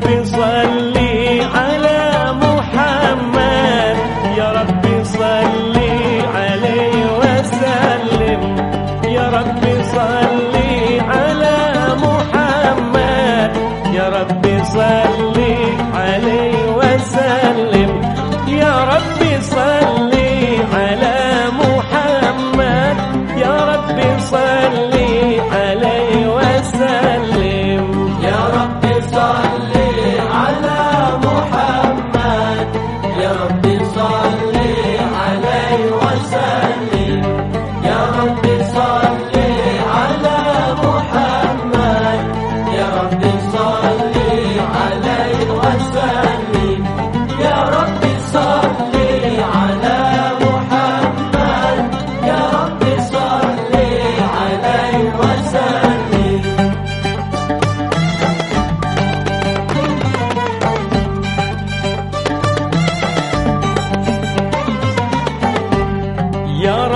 pensa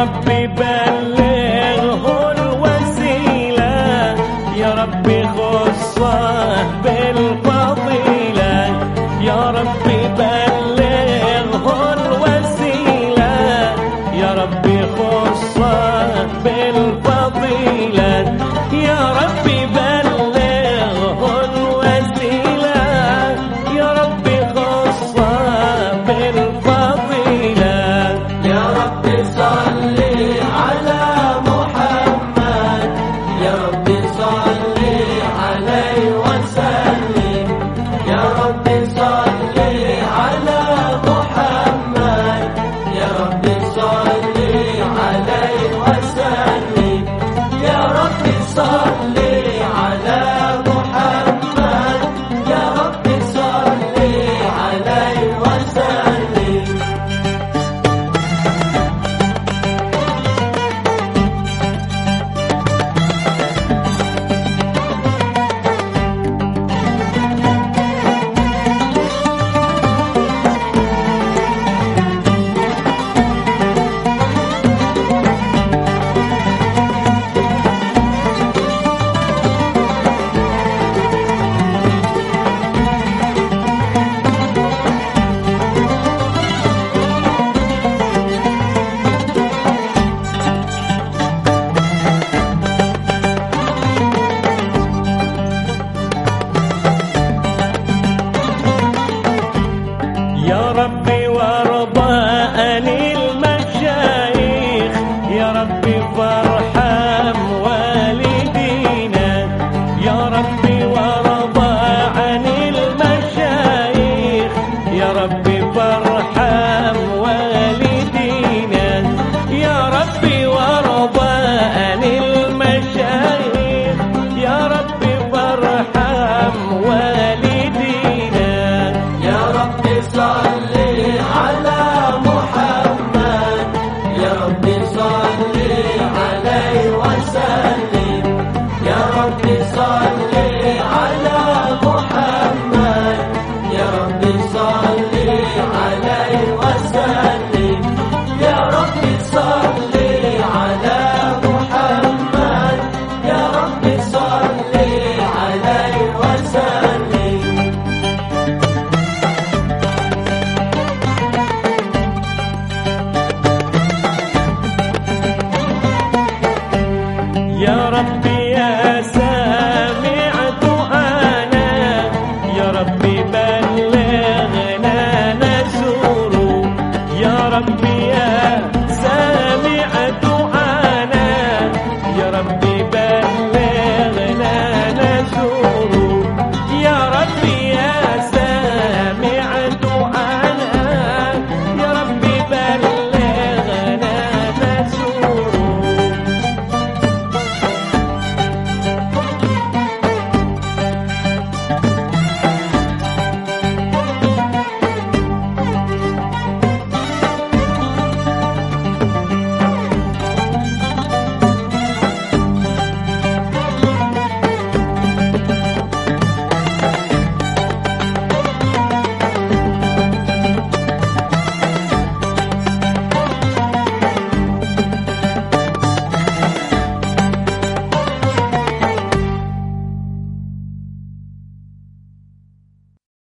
ربي بلغه الوسيلة. يا ربي خصه بالقرب Hare